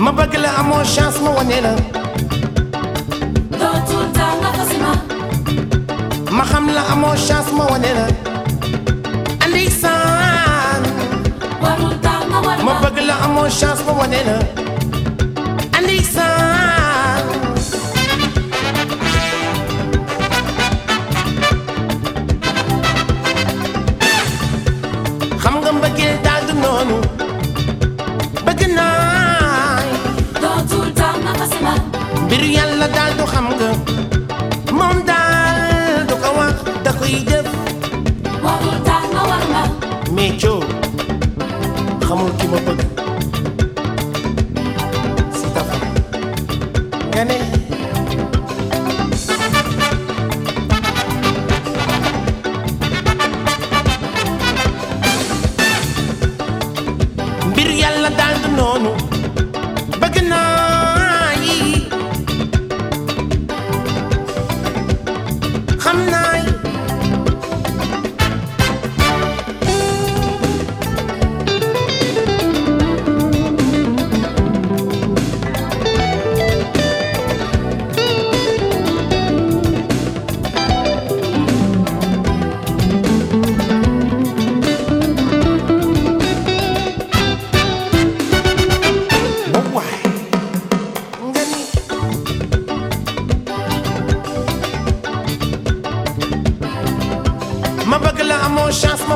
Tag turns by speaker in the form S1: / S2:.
S1: ma wane la
S2: dootul tax nga fasi ma
S1: ma xam la amoo chance ma wane la andi saan
S2: warul tax nga war
S1: ma
S2: ma
S1: bëgg la amoo chance ma wane la mbiru yàlla daal du xam nga moom daal du ko wax da koy def
S2: warul tax nga war
S1: mais coo xamul ki ma bëgg si tafa nga ne